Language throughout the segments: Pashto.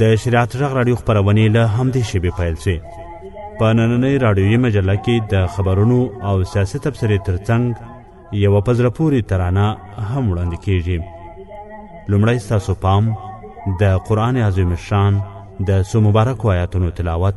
د شریعت غږ راډیو خبرونه له همدې شیبې پیل شي په نننۍ راډیویي مجله کې د خبرونو او سیاسي تبصرې ترڅنګ یوه په زړه پورې ترانه هم وړاندې کیږي لومړی ستاسو پام د قرآن عظیم شان د څو مبارکو آیاتونو تلاوت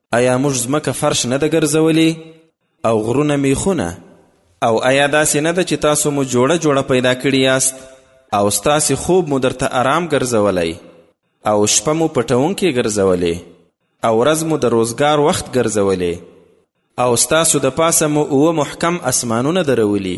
ایا موږ ځمکه فرش نه ده ګرځولې او غرونه میخونه او ایا داسې نه ده چې تاسو مو جوړه جوړه پیدا کړي یاست او ستاسې خوب مو درته آرام ګرځولی او شپه مو پټونکې ګرځولې او ورځ مو د روزګار وخت ګرځولې او ستاسو د پاسه مو اوه محکم اسمانونه درولي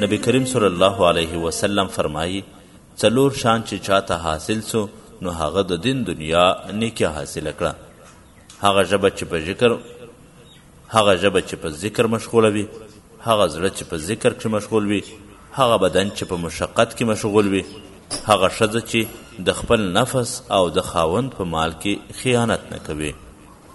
نبی کریم صلی الله علیه وسلم فرمایي څلور شان چې چاته حاصل سو نو هغه د دین دنیا نیکه حاصل کړه هغه ژبه چې په ذکر هغه ژبه چې په ذکر مشغوله وي هغه زړه چې په ذکر کې مشغول وي هغه بدن چې په مشقت کې مشغول وي هغه ښځه چې د خپل نفس او د خاوند په مال کې خیانت نه کوي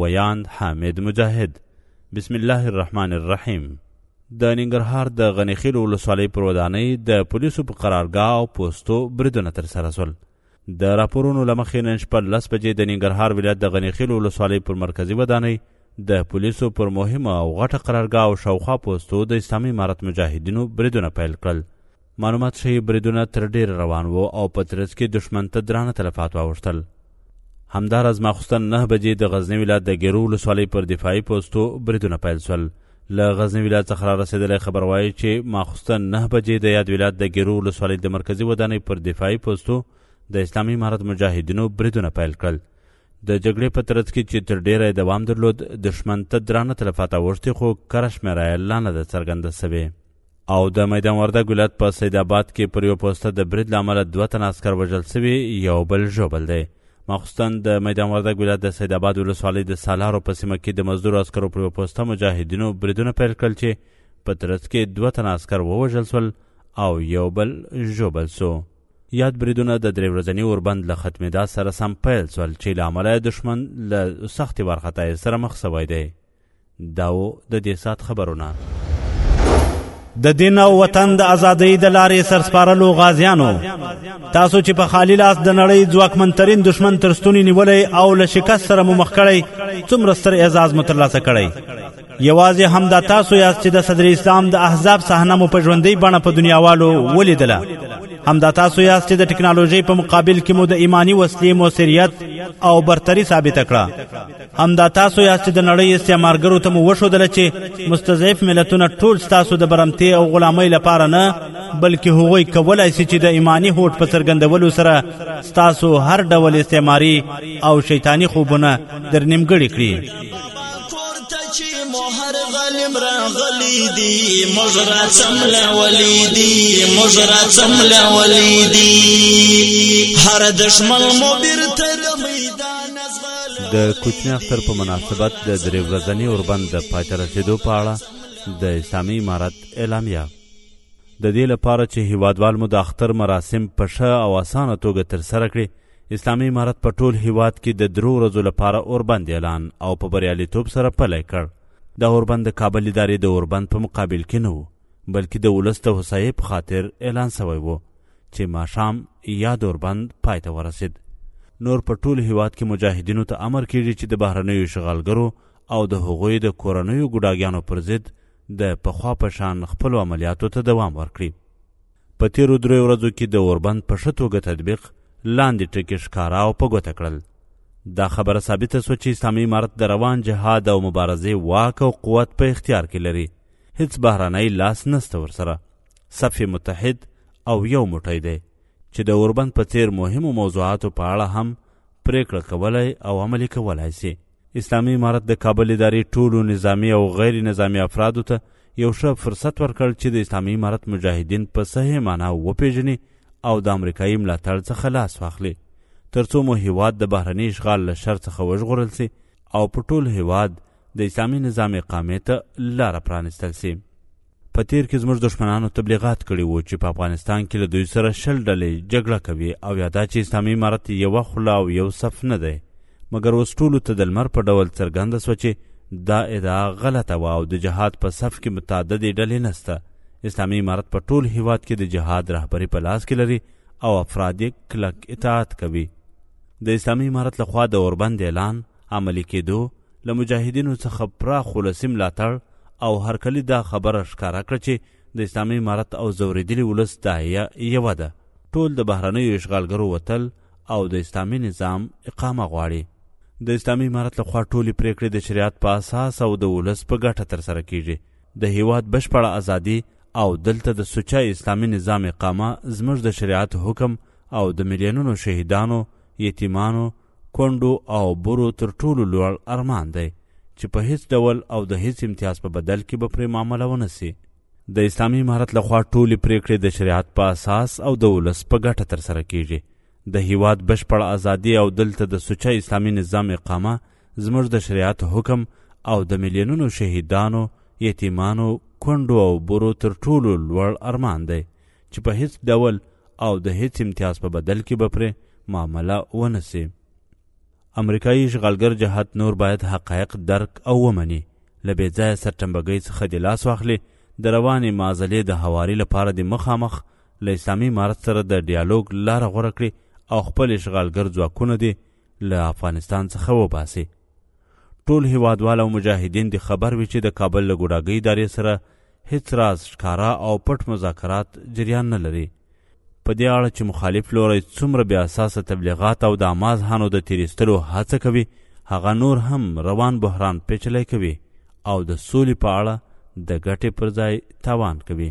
ویاند حامد مجاهد بسم الله الرحمن الرحیم د ننګرهار د غنیخیل ولسوالۍ پر ودانۍ د پولیسو په قرارګاه او پوستو بریدونه ترسره سول د راپورونو له مخې نن شپه لس بجې د ننګرهار ولایت د غنیخیل ولسوالۍ پر مرکزي ودانۍ د پولیسو پر مهمه او غټه قرارګاه او شاوخوا پوستو د اسلامي امارت مجاهدینو بریدونه پیل کړل معلومات ښيي بریدونه تر ډېره روان وو او په ترڅ کې دښمن ته درانه تلفات واوښتل. همداراز ماخوستن نهه بجې د غزني ولایت د ګیرو ولسوالۍ پر دفاعي پوستو بریدونه پیل شول. له غزني ولایت څخه را رسېدلی خبر وایي چې ماخوستن نهه بجې د یاد ولایت د ګیرو ولسوالۍ د مرکزي ودانۍ پر دفاعي پوستو د اسلامي امارت مجاهدینو بریدونه پیل کړل. د جګړې په ترڅ کې چې تر ډېره یې دوام درلود، دښمن ته درانه تلفات اوښتي خو کره شمېره یې لا نه ده څرګنده شوې. او د میدان وردګ ولایت په سید آباد کې پر یو پوسته د برید له امله دوه تنه عسکر وژل سوي یو بل ژوبل دی ماخوستن د میدان وردګ ولایت د سید آباد ولسوالۍ د سالارو په سیمه کې د مزدور عسکرو پر یو پوسته مجاهدینو بریدونه پیل کړل چې په ترڅ کې دوه تنه عسکر ووژل سول او یو بل ژوبل سو یاد بریدونه د درې ورځني اوربند له ختمېدا سره سم پیل سول چې له امله یې دښمن له سختې وارخطایۍ سره مخ سوی دی دا و د دې سات خبرونه د دین او وطن د ازادۍ د لارې سرسپارلو غازیانو تاسو چې په خالی لاس د نړۍ ځواکمنترین دشمن تر ستوني نیولی او له شکست سره مو مخ کړی څومره ستر اعزاز مو ترلاسه کړی یوازې همدا تاسو یاست چې د صدر اسلام د احزاب صحنه مو په ژوندۍ بڼه په دنیاوالو ولیدله همدا تاسو یاست چې د ټکنالوژۍ په مقابل کې مو د ایمانی وسلې موثریت او برتری ثابت کړه همدا تاسو یاست چې د نړۍ استعمارګرو ته مو وښودله چې مستضعف ملتونه ټول ستاسو د برمتې او غلامۍ لپاره نه بلکې هغوی کولای شي چې د ایمانی هوټ په څرګندولو سره ستاسو هر ډول استعماري او شیطانی خوبونه در نیمګړي کړي مهر غلم راغلی دی مجرا څمل ولی دی مجرا څمل ولی دی هر دشمن مو بیرته د کوچني اختر په مناسبت د درې ورځني اوربند د پای ته رسېدو په اړه د اسلامي امارت اعلامیه د دې لپاره چې هیوادوال مو د اختر مراسم په ښه او اسانه توګه ترسره کړي اسلامي امارت په ټول هیواد کې د درو ورځو لپاره اوربند اعلان او په بریالیتوب سره پلی کړ دا اوربند د کابل ادارې د اوربند په مقابل کې نه و بلکې د ولس د هوسایۍ په خاطر اعلان سوی و چې ماښام یا دوربند پای ته ورسید نور په ټول هیواد کې مجاهدینو ته امر کیږي چې د بهرنیو اشغالګرو او د هغوی د کورنیو ګډاګیانو پر ضد د پخوا په شان خپلو عملیاتو ته دوام ورکړي په تیرو دریو ورځو کې د اوربند په ښه توګه تطبیق لاندې ټکي ښکاره او په ګوته کړل دا خبره ثابته سوه چې اسلامي امارت د روان جهاد او مبارزې واک او قوت په اختیار کې لري هیڅ بهرنی لاس نسته ورسره صف متحد او یو موټی دی چې د اوربند په څیر مهمو موضوعاتو په اړه هم پریکړه کولای او عملی کولای سي اسلامي امارت د کابل ادارې ټولو نظامی او غیر نظامی افرادو ته یو ښه فرصت ورکړ چې د اسلامي امارت مجاهدین په صحیح معنا وپیژني او د امریکایي ملاتړ څخه لاس واخلي ترڅو مو هیواد د بهرني اشغال له شر څخه وژغورل سي او په ټول هیواد د اسلامي نظام اقامې ته لاره پرانستل سي په تیر کې زموږ دښمنانو تبلیغات کړي وو چې په افغانستان کې له دوی سره شل ډلې جګړه کوي او یا دا چې اسلامي امارت یوه خوله او یو صف نه دی مګر اوس ټولو ته د لمر په ډول څرګنده سوه چې دا ادعا غلطه وه او د جهاد په صف کې متعددې ډلې نسته اسلامي امارت په ټول هیواد کې د جهاد رهبري په لاس کې لري او افراد یې کلک اطاعت کوي د اسلامي امارت لخوا د اوربند اعلان عملي کېدو له مجاهدینو څخه پراخ ولسي ملاتړ او هرکلي دا خبره ښکاره کړه چې د اسلامي امارت او ځورېدلي ولس داعیه یوه ده ټول د بهرنیو اشغالګرو وتل او د اسلامي نظام اقامه غواړي د اسلامي امارت لخوا ټولې پریکړې د شریعت په اساس او د ولس په ګټه ترسره کیږي د هیواد بشپړه ازادي او دلته د سوچه اسلامي نظام اقامه زموږ د شریعت حکم او د میلیونونو شهیدانو یتیمانو کونډو او برو تر ټولو لوړ ارمان دی چې په هیڅ ډول او د هیڅ امتیاز په بدل کې به پرې معامله ونه سي د اسلامي امارت لخوا ټولې پریکړې د شریعت په اساس او د ولس په ګټه ترسره کیږي د هیواد بشپړه ازادي او دلته د سوچه اسلامي نظام اقامه زموږ د شریعت حکم او د میلیونونو شهیدانو یتیمانو کونډو او برو تر ټولو لوړ ارمان دی چې په هیڅ ډول او د هیڅ امتیاز په بدل کې به پرې معامله ونه سي امریکایي اشغالګر جهات نور باید حقایق درک او ومني له بې ځایه سرټمبګۍ څخه دې لاس واخلي د روانې معضلې د هواري لپاره دې مخامخ له اسلامي امارت سره د ډیالوګ لاره غوره کړي او خپل اشغالګر ځواکونه دې له افغانستان څخه وباسي ټول هیوادوال او مجاهدین دې خبر وي چې د کابل له ګوډاګۍ ادارې سره هیڅ راز ښکاره او پټ مذاکرات جریان نه لري په دې اړه چې مخالف لوری څومره بې اساسه تبلیغات او د اماز هانو د تیریستلو هڅه کوي هغه نور هم روان بحران پیچلی کوي او د سولې په اړه د ګټې پر ځای تاوان کوي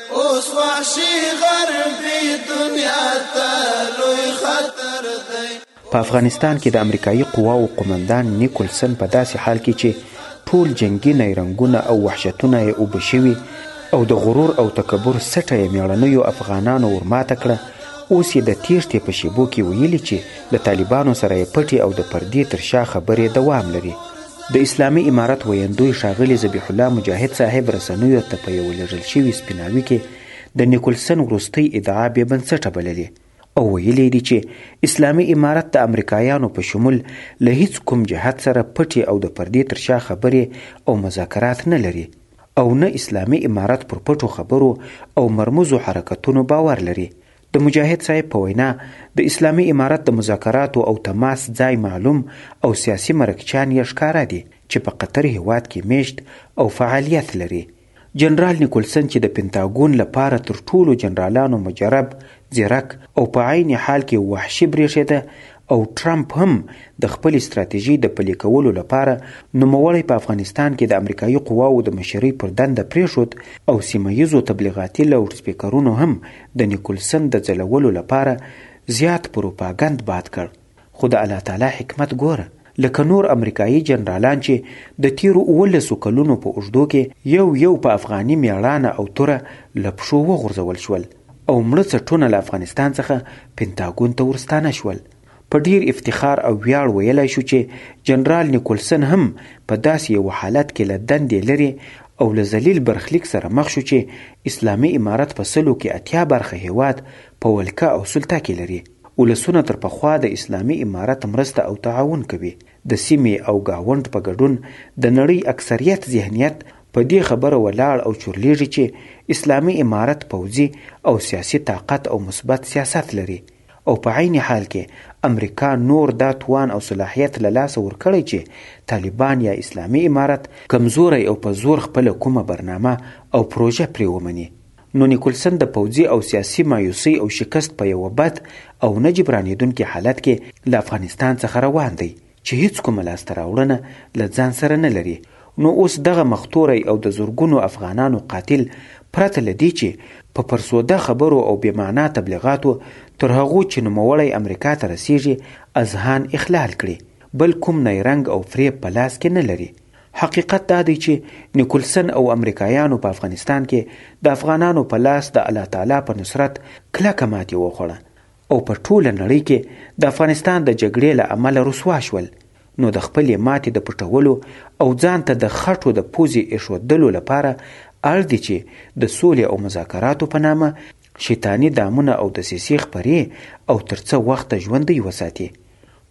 اوس وحشي غربي دنیا ته لوی خطر دی په افغانستان کې د امریکایي قواو قومندان نیکولسن په داسې حال کې چې ټول جنگي نیرنګونه او وحشتونه یې اوبه شوي او د غرور او تکبر سټه یې میړنیو افغانانو ورماته کړه اوس یې د تیښتې په شیبو کې ویلي چې د طالبانو سره یې پټې او د پردې تر شا خبرې دوام لري د اسلامي امارت ویندوی ښاغلي ذبیح الله مجاهد صاحب رسنیو ته په یوه لېږل شوي سپیناوي کې د نیکولسن وروستۍ ادعا بې بنسټه بللې او ویلي دي چې اسلامي امارت د امریکایانو په شمول له هیڅ کوم جهت سره پټې او د پردې تر شا خبرې او مذاکرات نه لري او نه اسلامي امارت پر پټو خبرو او مرموزو حرکتونو باور لري. د مجاهد صاحب په وینا د اسلامي امارت د مذاکراتو او تماس ځای معلوم او سیاسي مرکچیان یې ښکاره دي چې په قطر هېواد کې میشت او فعالیت لري. جنرال نیکولسن چې د پنتاګون له پاره تر ټولو جنرالانو مجرب، ځیرک او په عین حال کې وحشي برېښېده او ټرمپ هم د خپلې ستراتیژۍ د پلي کولو لپاره نوموړی په افغانستان کې د امریکایي قواوو د مشرۍ پر دنده پرېښود او سیمه ییزو تبلیغاتي لاوډ سپیکرونو هم د نیکولسن د ځلولو لپاره زیات پروپاګند باد کړ خو د الله تعالی حکمت ګوره لکه نور امریکايي جنرالان چې د تېرو اوولسو کلونو په اوږدو کې یو یو په افغاني مېړانه او توره له پښو وغورځول شول او مړه څټونه له افغانستان څخه پنتاګون ته ورستانه شول. په ډېر افتخار او ویاړ ویلای شو چې جنرال نیکولسن هم په داسې یوه حالت کې له دندې لرې او له ذلیل برخلیک سره مخ شو چې اسلامي امارت په سلو کې اتیا برخه هېواد په ولکه او سلطه کې لري. ولسونه تر پخوا د اسلامي امارت مرسته او تعاون کوي، د سیمې او ګاونډ په ګډون د نړۍ اکثریت ذهنیت په دې خبره ولاړ او چورلېږي چې اسلامي امارت پوځي او سیاسي طاقت او مثبت سیاست لري او په عین حال کې امریکا نور دا توان او صلاحیت له لاسه ورکړی چې طالبان یا اسلامي امارت کمزوری او په زور خپله کومه برنامه او پروژه پرې ومني نو نیکولسن د پوځي او سیاسي مایوسۍ او شکست په یوه بد او نه جبرانېدونکي حالت کې له افغانستان څخه روان دی چې هیڅ کومه لاسته راوړنه له ځان سره نه لري نو اوس دغه مختوری او د زرګونو افغانانو قاتل پرته له دې چې په فرسوده خبرو او بې معنا تبلیغاتو تر هغو چې نوموړی امریکا ته رسېږي اذهان اخلال کړي بل کوم نیرنګ او فریب په لاس کې نه لري. حقیقت دا دی چې نیکولسن او امریکایانو په افغانستان کې د افغانانو په لاس د الله تعالی په نصرت کلکه ماتې وخوړه او په ټوله نړۍ کې د افغانستان د جګړې له امله رسوا شول نو د خپلې ماتې د پټولو او ځان ته د خټو د پوزې ایښودلو لپاره اړ دي چې د سولې او مذاکراتو په نامه شیطاني دامونه او دسیسې خپرې او تر څه وخته ژوندۍ وساتي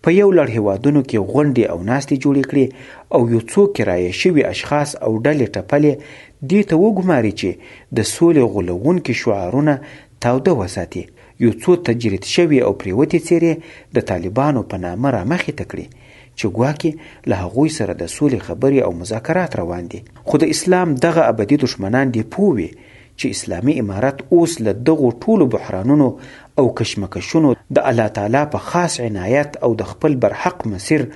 په یو لړ هېوادونو کې غونډې او ناستې جوړې کړې او یو څو کرایه شوي اشخاص او ډلې ټپلې دې ته وګماري چې د سولې غولوونکي شعارونه تاوده وساتي، یو څو تجرید شوې او پرېوتې څېرې د طالبانو په نامه رامخې ته کړي چې ګواکې له هغوی سره د سولې خبرې او مذاکرات روان دي، خو د اسلام دغه ابدي دښمنان دې پوه وي چې اسلامي امارت اوس له دغو ټولو بحرانونو او کشمکشونو د الله تعالی په خاص عنایت او د خپل برحق مسیر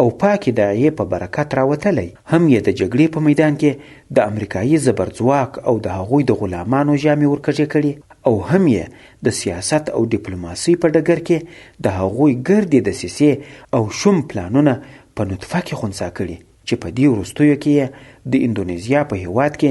او پاکې داعیې په برکت راوتلی، هم یې د جګړې په میدان کې د امریکایي زبرځواک او د هغوی د غلامانو ژامې ورکږې کړي او هم یې د سیاست او ډیپلوماسۍ په ډګر کې د هغوی ګردې دسیسې او شوم پلانونه په نطفه کې خنثی کړي چې په دې وروستیو کې یې د اندونیزیا په هېواد کې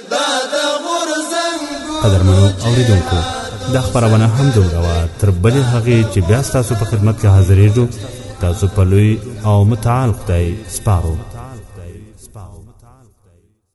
قدرمنو اوریدونکو دا خبرونه هم دومره وه تر بلې هغې چې بیا ستاسو په خدمت کې حاضرېږو تاسو په لوی او متعال خدای سپارو